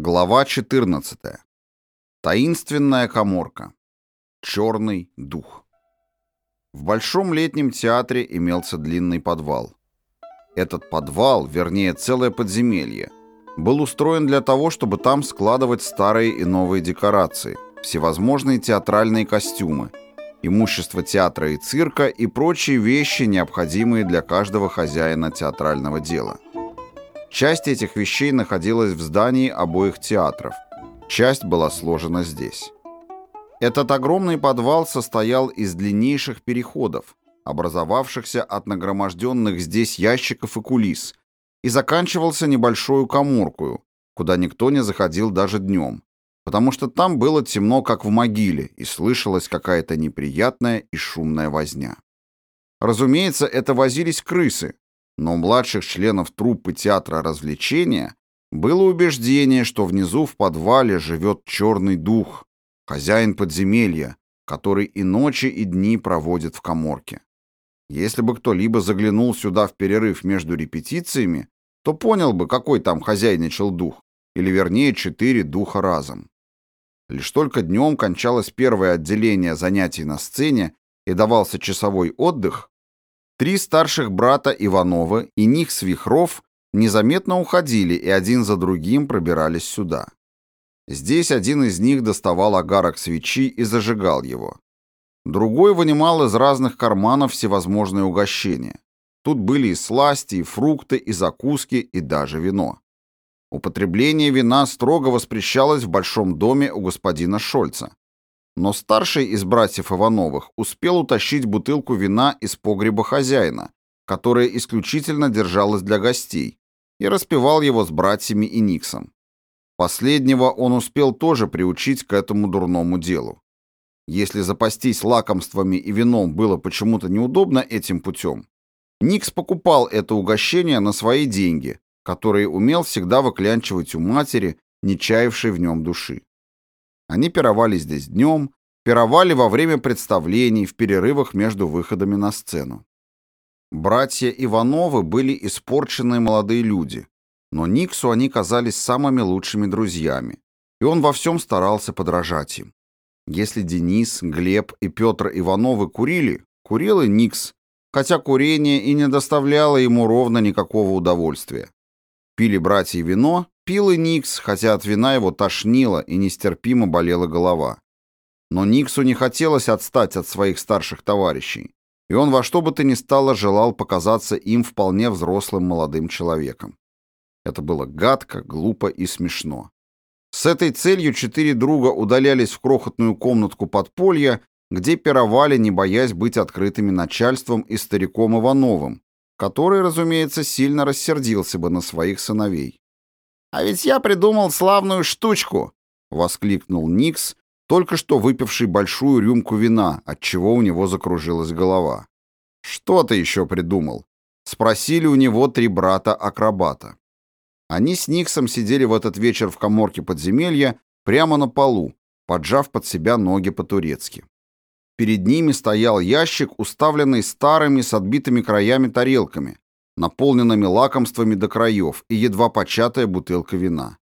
Глава 14. Таинственная коморка. Черный дух. В Большом летнем театре имелся длинный подвал. Этот подвал, вернее целое подземелье, был устроен для того, чтобы там складывать старые и новые декорации, всевозможные театральные костюмы, имущество театра и цирка и прочие вещи, необходимые для каждого хозяина театрального дела. Часть этих вещей находилась в здании обоих театров. Часть была сложена здесь. Этот огромный подвал состоял из длиннейших переходов, образовавшихся от нагроможденных здесь ящиков и кулис, и заканчивался небольшую коморкую, куда никто не заходил даже днем, потому что там было темно, как в могиле, и слышалась какая-то неприятная и шумная возня. Разумеется, это возились крысы, но у младших членов труппы театра развлечения было убеждение, что внизу в подвале живет черный дух, хозяин подземелья, который и ночи, и дни проводит в коморке. Если бы кто-либо заглянул сюда в перерыв между репетициями, то понял бы, какой там хозяйничал дух, или вернее четыре духа разом. Лишь только днем кончалось первое отделение занятий на сцене и давался часовой отдых, Три старших брата Иванова и них свихров незаметно уходили и один за другим пробирались сюда. Здесь один из них доставал огарок свечи и зажигал его. Другой вынимал из разных карманов всевозможные угощения. Тут были и сласти, и фрукты, и закуски, и даже вино. Употребление вина строго воспрещалось в большом доме у господина Шольца. Но старший из братьев Ивановых успел утащить бутылку вина из погреба хозяина, которая исключительно держалась для гостей, и распивал его с братьями и Никсом. Последнего он успел тоже приучить к этому дурному делу. Если запастись лакомствами и вином было почему-то неудобно этим путем, Никс покупал это угощение на свои деньги, которые умел всегда выклянчивать у матери, не чаявшей в нем души. Они пировали здесь днем, пировали во время представлений, в перерывах между выходами на сцену. Братья Ивановы были испорченные молодые люди, но Никсу они казались самыми лучшими друзьями, и он во всем старался подражать им. Если Денис, Глеб и Петр Ивановы курили, курил и Никс, хотя курение и не доставляло ему ровно никакого удовольствия. Пили братья вино, Пил и Никс, хотя от вина его тошнило и нестерпимо болела голова. Но Никсу не хотелось отстать от своих старших товарищей, и он во что бы то ни стало желал показаться им вполне взрослым молодым человеком. Это было гадко, глупо и смешно. С этой целью четыре друга удалялись в крохотную комнатку подполья, где пировали, не боясь быть открытыми начальством и стариком Ивановым, который, разумеется, сильно рассердился бы на своих сыновей. «А ведь я придумал славную штучку!» — воскликнул Никс, только что выпивший большую рюмку вина, от чего у него закружилась голова. «Что ты еще придумал?» — спросили у него три брата-акробата. Они с Никсом сидели в этот вечер в коморке подземелья прямо на полу, поджав под себя ноги по-турецки. Перед ними стоял ящик, уставленный старыми с отбитыми краями тарелками, наполненными лакомствами до краев, и едва початая бутылка вина.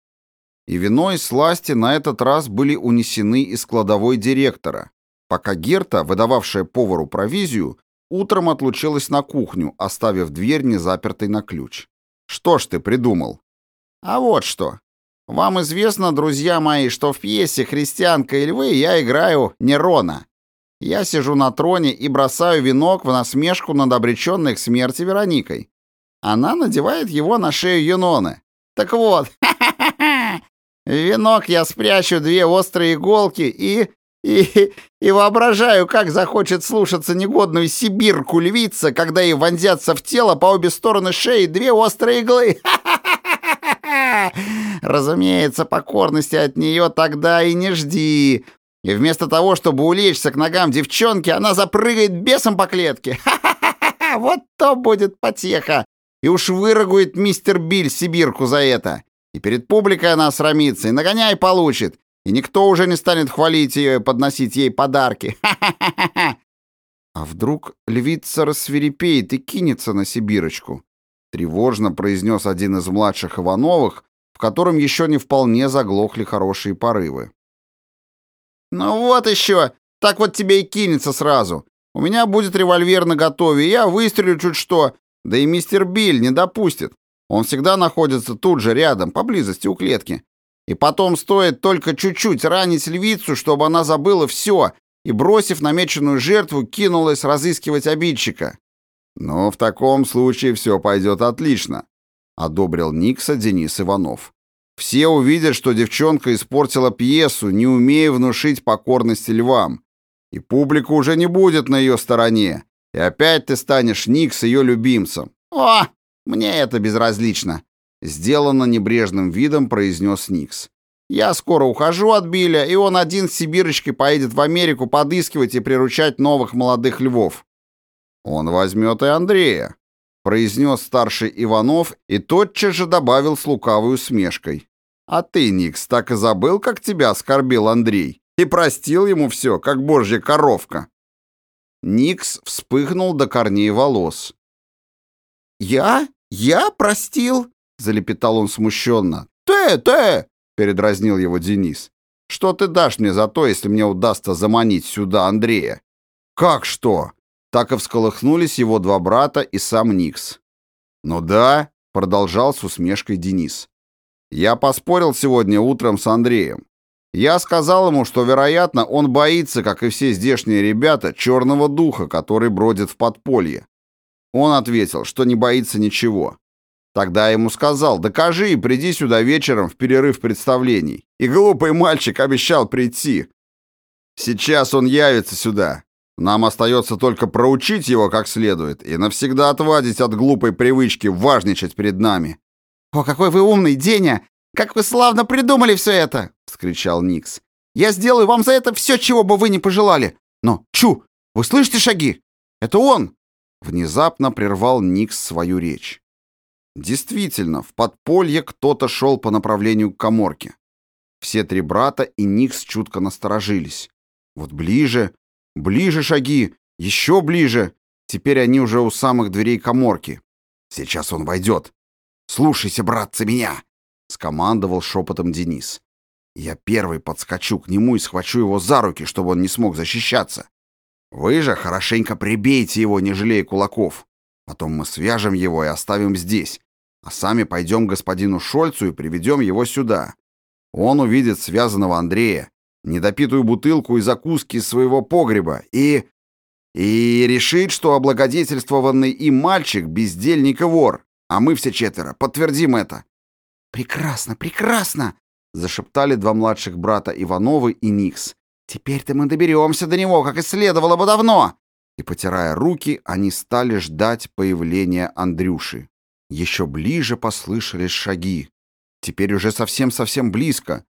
И вино и сласти на этот раз были унесены из кладовой директора, пока Герта, выдававшая повару провизию, утром отлучилась на кухню, оставив дверь незапертой на ключ. «Что ж ты придумал?» «А вот что. Вам известно, друзья мои, что в пьесе «Христианка и львы» я играю Нерона. Я сижу на троне и бросаю венок в насмешку над обреченной к смерти Вероникой. Она надевает его на шею Юноны. Так вот, венок я спрячу две острые иголки и... И, и воображаю, как захочет слушаться негодную сибирку львица, когда ей вонзятся в тело по обе стороны шеи две острые иглы. Разумеется, покорности от нее тогда и не жди. И вместо того, чтобы улечься к ногам девчонки, она запрыгает бесом по клетке. Вот то будет потеха и уж выругает мистер Биль Сибирку за это. И перед публикой она срамится, и нагоняй получит, и никто уже не станет хвалить ее и подносить ей подарки. А вдруг львица рассверепеет и кинется на Сибирочку? Тревожно произнес один из младших Ивановых, в котором еще не вполне заглохли хорошие порывы. «Ну вот еще! Так вот тебе и кинется сразу. У меня будет револьвер наготове, я выстрелю чуть что. Да и мистер Билл не допустит. Он всегда находится тут же, рядом, поблизости у клетки. И потом стоит только чуть-чуть ранить львицу, чтобы она забыла все и, бросив намеченную жертву, кинулась разыскивать обидчика. «Но в таком случае все пойдет отлично», — одобрил Никса Денис Иванов. «Все увидят, что девчонка испортила пьесу, не умея внушить покорности львам. И публика уже не будет на ее стороне. И опять ты станешь Никс ее любимцем». «О, мне это безразлично», — сделано небрежным видом произнес Никс. «Я скоро ухожу от Билля, и он один с Сибирочкой поедет в Америку подыскивать и приручать новых молодых львов». «Он возьмет и Андрея», — произнес старший Иванов и тотчас же добавил с лукавой усмешкой. «А ты, Никс, так и забыл, как тебя оскорбил Андрей, и простил ему все, как божья коровка». Никс вспыхнул до корней волос. «Я? Я простил?» — залепетал он смущенно. «Ты, ты!» — передразнил его Денис. «Что ты дашь мне за то, если мне удастся заманить сюда Андрея?» «Как что?» Так и всколыхнулись его два брата и сам Никс. «Ну да», — продолжал с усмешкой Денис. «Я поспорил сегодня утром с Андреем. Я сказал ему, что, вероятно, он боится, как и все здешние ребята, черного духа, который бродит в подполье. Он ответил, что не боится ничего. Тогда я ему сказал, докажи и приди сюда вечером в перерыв представлений. И глупый мальчик обещал прийти. Сейчас он явится сюда. Нам остается только проучить его как следует и навсегда отвадить от глупой привычки важничать перед нами. «О, какой вы умный, Деня! Как вы славно придумали все это!» — вскричал Никс. «Я сделаю вам за это все, чего бы вы не пожелали. Но, Чу, вы слышите шаги? Это он!» Внезапно прервал Никс свою речь. Действительно, в подполье кто-то шел по направлению к коморке. Все три брата и Никс чутко насторожились. Вот ближе, Ближе шаги, еще ближе. Теперь они уже у самых дверей коморки. Сейчас он войдет. Слушайся, братцы, меня, скомандовал шепотом Денис. Я первый подскочу к нему и схвачу его за руки, чтобы он не смог защищаться. Вы же хорошенько прибейте его, не жалея кулаков. Потом мы свяжем его и оставим здесь, а сами пойдем к господину Шольцу и приведем его сюда. Он увидит связанного Андрея, недопитую бутылку и закуски из своего погреба и... и решит, что облагодетельствованный им мальчик — бездельник и вор, а мы все четверо подтвердим это. «Прекрасно, прекрасно!» — зашептали два младших брата Ивановы и Никс. «Теперь-то мы доберемся до него, как и следовало бы давно!» И, потирая руки, они стали ждать появления Андрюши. Еще ближе послышались шаги. Теперь уже совсем-совсем близко.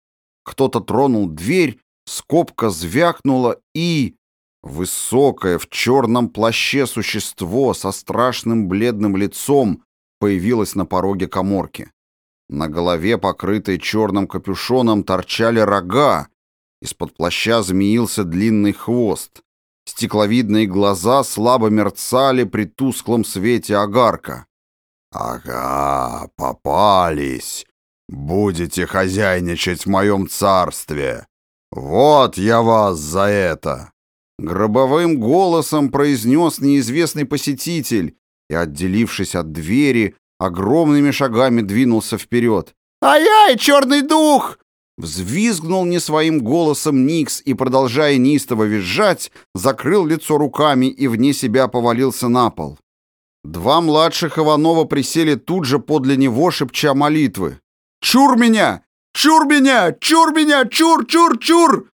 Кто-то тронул дверь, скобка звякнула и... Высокое в черном плаще существо со страшным бледным лицом появилось на пороге коморки. На голове, покрытой черным капюшоном, торчали рога. Из-под плаща змеился длинный хвост. Стекловидные глаза слабо мерцали при тусклом свете огарка. «Ага, попались!» «Будете хозяйничать в моем царстве! Вот я вас за это!» Гробовым голосом произнес неизвестный посетитель и, отделившись от двери, огромными шагами двинулся вперед. «Ай-яй, черный дух!» Взвизгнул не своим голосом Никс и, продолжая неистово визжать, закрыл лицо руками и вне себя повалился на пол. Два младших Иванова присели тут же подле него, шепча молитвы. «Чур меня! Чур меня! Чур меня! Чур, чур, чур!»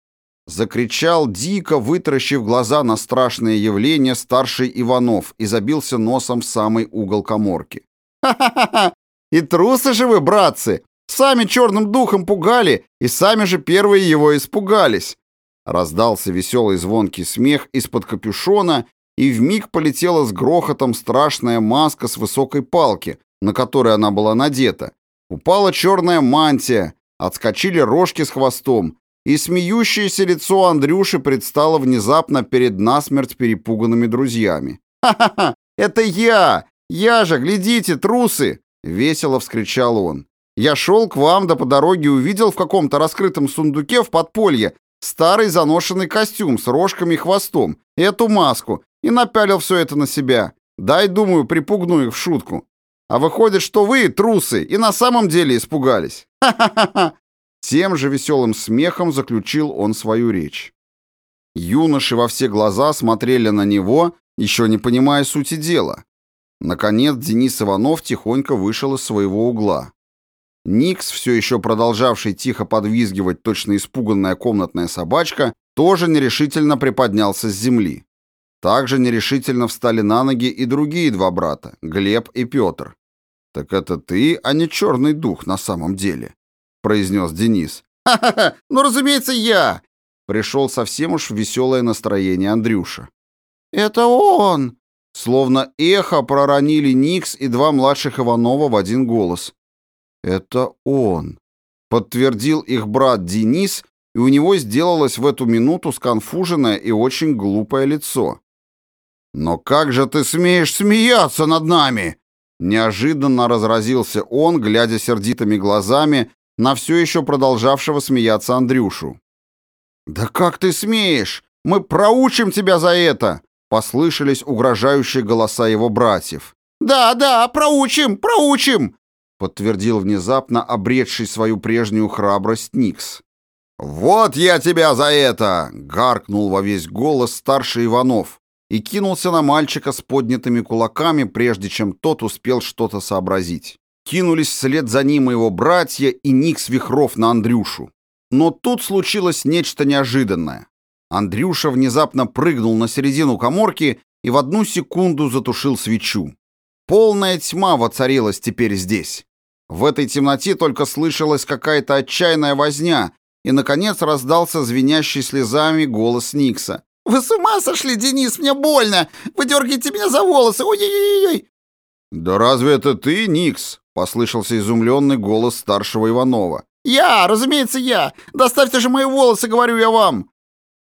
Закричал дико, вытаращив глаза на страшное явление старший Иванов и забился носом в самый угол коморки. «Ха-ха-ха! И трусы же вы, братцы! Сами черным духом пугали, и сами же первые его испугались!» Раздался веселый звонкий смех из-под капюшона, и вмиг полетела с грохотом страшная маска с высокой палки, на которой она была надета, Упала черная мантия, отскочили рожки с хвостом, и смеющееся лицо Андрюши предстало внезапно перед насмерть перепуганными друзьями. «Ха-ха-ха! Это я! Я же, глядите, трусы!» — весело вскричал он. Я шел к вам, да по дороге увидел в каком-то раскрытом сундуке в подполье старый заношенный костюм с рожками и хвостом, эту маску, и напялил все это на себя. Дай, думаю, припугну их в шутку. А выходит, что вы, трусы, и на самом деле испугались. Ха-ха-ха!» Тем же веселым смехом заключил он свою речь. Юноши во все глаза смотрели на него, еще не понимая сути дела. Наконец Денис Иванов тихонько вышел из своего угла. Никс, все еще продолжавший тихо подвизгивать точно испуганная комнатная собачка, тоже нерешительно приподнялся с земли. Также нерешительно встали на ноги и другие два брата, Глеб и Петр. «Так это ты, а не черный дух на самом деле», — произнес Денис. «Ха-ха-ха, ну, разумеется, я!» Пришел совсем уж в веселое настроение Андрюша. «Это он!» Словно эхо проронили Никс и два младших Иванова в один голос. «Это он», — подтвердил их брат Денис, и у него сделалось в эту минуту сконфуженное и очень глупое лицо. «Но как же ты смеешь смеяться над нами?» Неожиданно разразился он, глядя сердитыми глазами на все еще продолжавшего смеяться Андрюшу. «Да как ты смеешь? Мы проучим тебя за это!» Послышались угрожающие голоса его братьев. «Да, да, проучим, проучим!» Подтвердил внезапно обретший свою прежнюю храбрость Никс. «Вот я тебя за это!» — гаркнул во весь голос старший Иванов и кинулся на мальчика с поднятыми кулаками, прежде чем тот успел что-то сообразить. Кинулись вслед за ним его братья и Никс Вихров на Андрюшу. Но тут случилось нечто неожиданное. Андрюша внезапно прыгнул на середину коморки и в одну секунду затушил свечу. Полная тьма воцарилась теперь здесь. В этой темноте только слышалась какая-то отчаянная возня, и, наконец, раздался звенящий слезами голос Никса. «Вы с ума сошли, Денис, мне больно! Вы дергаете меня за волосы! Ой-ой-ой!» «Да разве это ты, Никс?» — послышался изумленный голос старшего Иванова. «Я, разумеется, я! Доставьте же мои волосы, говорю я вам!»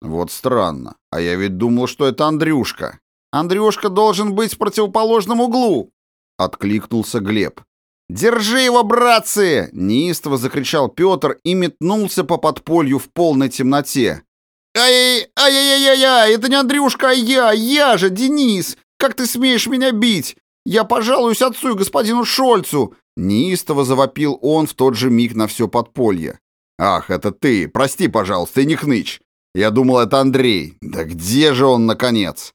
«Вот странно. А я ведь думал, что это Андрюшка». «Андрюшка должен быть в противоположном углу!» — откликнулся Глеб. «Держи его, братцы!» — неистово закричал Петр и метнулся по подполью в полной темноте. «Ай, ай-яй-яй-яй, это не Андрюшка, а я, я же, Денис! Как ты смеешь меня бить? Я пожалуюсь отцу и господину Шольцу!» Неистово завопил он в тот же миг на все подполье. «Ах, это ты! Прости, пожалуйста, и не хнычь! Я думал, это Андрей. Да где же он, наконец?»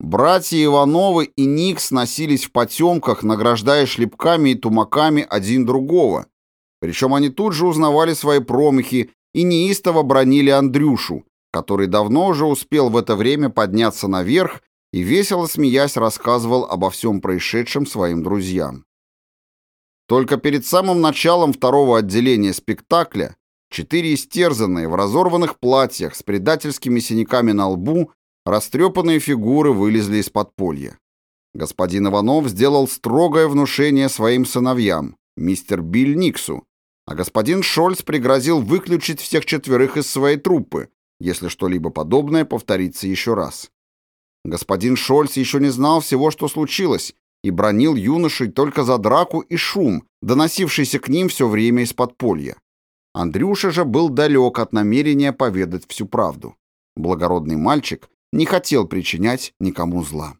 Братья Ивановы и Никс носились в потемках, награждая шлепками и тумаками один другого. Причем они тут же узнавали свои промахи и неистово бронили Андрюшу, который давно уже успел в это время подняться наверх и, весело смеясь, рассказывал обо всем происшедшем своим друзьям. Только перед самым началом второго отделения спектакля четыре истерзанные в разорванных платьях с предательскими синяками на лбу Растрепанные фигуры вылезли из подполья. Господин Иванов сделал строгое внушение своим сыновьям, мистер Биль Никсу, а господин Шольц пригрозил выключить всех четверых из своей труппы, если что-либо подобное повторится еще раз. Господин Шольц еще не знал всего, что случилось, и бронил юношей только за драку и шум, доносившийся к ним все время из подполья. Андрюша же был далек от намерения поведать всю правду. Благородный мальчик не хотел причинять никому зла.